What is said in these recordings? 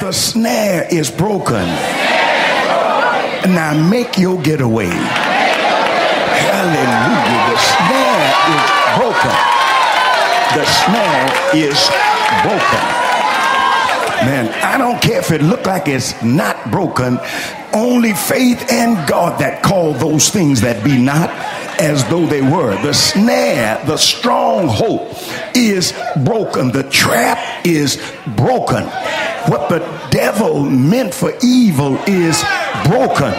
The snare is broken. Now make your getaway. Hallelujah. The snare is broken. The snare is broken. Man, I don't care if it look like it's not broken. Only faith and God that call those things that be not as though they were. The snare, the stronghold is broken. The trap is broken. What the devil meant for evil is broken.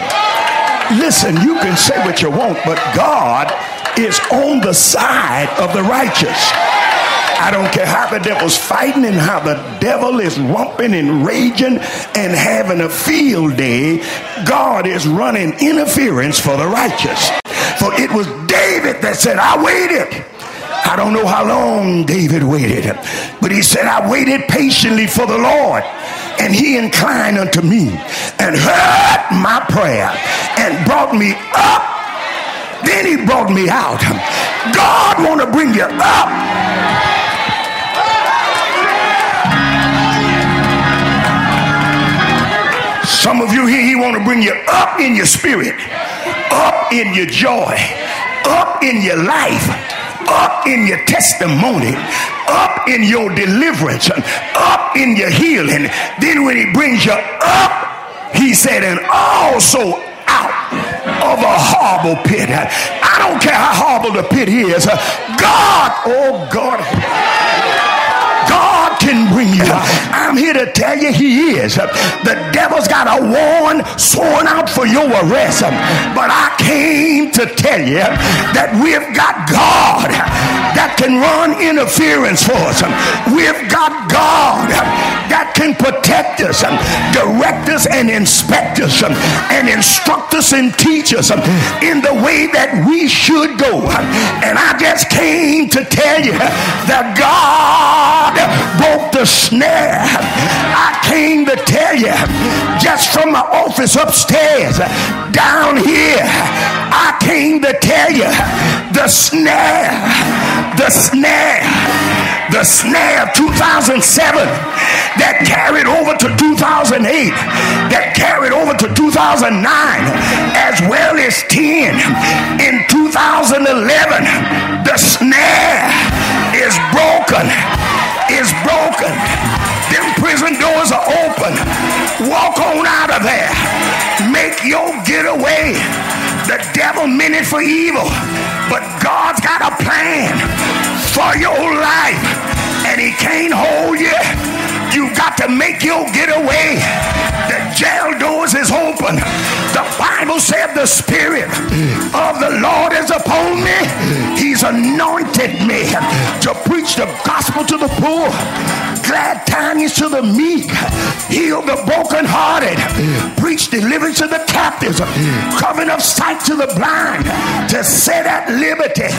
Listen, you can say what you want, but God is on the side of the righteous. I don't care how the devil's fighting and how the devil is romping and raging and having a field day. God is running interference for the righteous. For it was David that said, I waited. I don't know how long David waited, but he said, I waited patiently for the Lord, and he inclined unto me and heard my prayer and brought me up. Then he brought me out. God want to bring you up. Some of you here, he want to bring you up in your spirit, in your joy, up in your life, up in your testimony, up in your deliverance, up in your healing. Then when he brings you up, he said, and also out of a horrible pit. I don't care how horrible the pit is. God, oh God, God can bring you. I'm here to tell you he is. The devil's got a warrant sworn out for your arrest. But I came to tell you that we've got God that can run interference for us. We've got God that can protect us, direct us, and inspect us, and instruct us and teach us in the way that we should go. And I just came to tell you that God the snare. I came to tell you just from my office upstairs down here. I came to tell you the snare, the snare, the snare of 2007 that carried over to 2008, that carried over to 2009, as well as 10 in 2011. The snare is broken is broken. Them prison doors are open. Walk on out of there. Make your getaway. The devil meant it for evil, but God's got a plan for your life, and He can't hold you. You got to make your getaway. The jail doors is open. The Bible said the Spirit of He's anointed me to preach the gospel to the poor, glad tidings to the meek, heal the brokenhearted, preach deliverance to the captives, covering of sight to the blind, to set at liberty.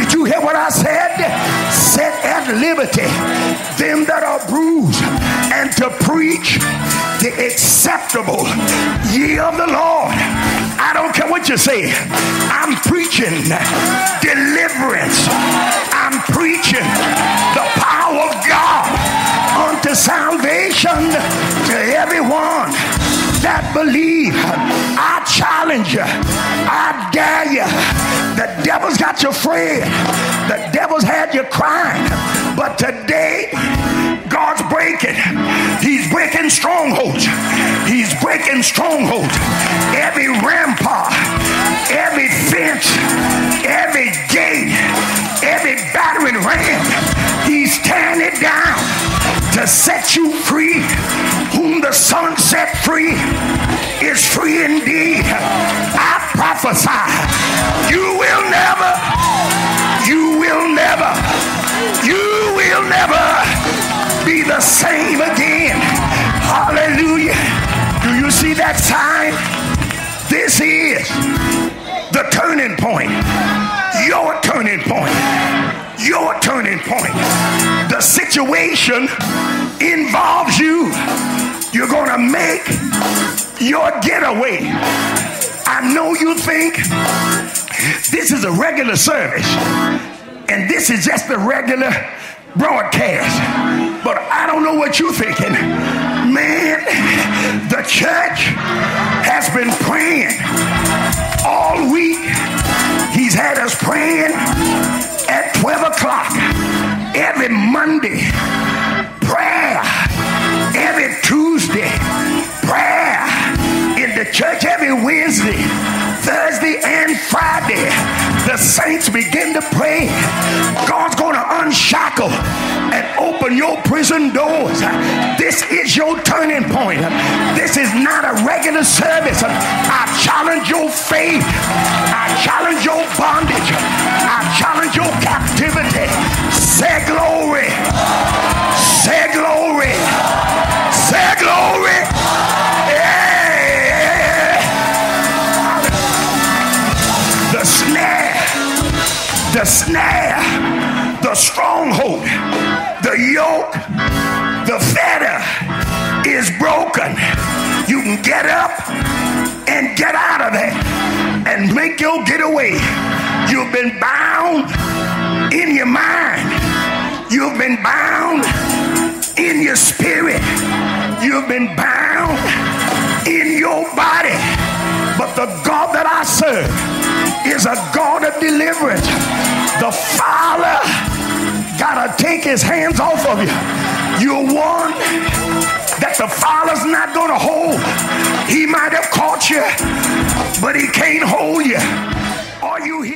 Did you hear what I said? Set at liberty them that are bruised and to preach the acceptable year of the Lord. What you say. I'm preaching deliverance. I'm preaching the power of God unto salvation to everyone that believe. I challenge you. I dare you. The devil's got you afraid. The devil's had you crying. But today, God's breaking. He's breaking strongholds. He's breaking strongholds. Every every battering ram, he's tearing it down to set you free. Whom the Son set free is free indeed. I prophesy you will never, you will never, you will never be the same again. Hallelujah. Do you see that sign? This is the turning point. Your turning point. Your turning point. The situation involves you. You're going to make your getaway. I know you think this is a regular service, and this is just a regular broadcast. But I don't know what you're thinking. Man, the church has been praying all week. O'clock every Monday. Prayer every Tuesday. Prayer in the church every Wednesday, Thursday, and Friday. The saints begin to pray. God's going to unshackle and open your prison doors. This is your turning point. This is not a regular service. I challenge your faith. I challenge your bondage. Snare, the stronghold, the yoke, the fetter is broken. You can get up and get out of there and make your getaway. You've been bound in your mind. You've been bound in your spirit. You've been bound in your body. But the God that I serve is a God of deliverance. The Father gotta take his hands off of you. You're one that the Father's not gonna hold. He might have caught you, but he can't hold you. Are you hearing?